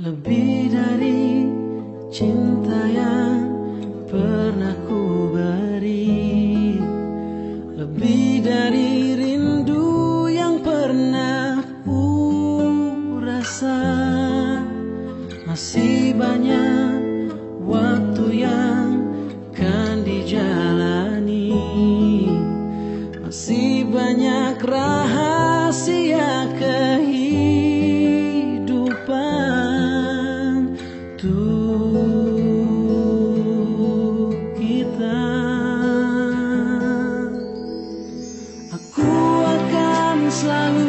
Lebih dari cinta yang long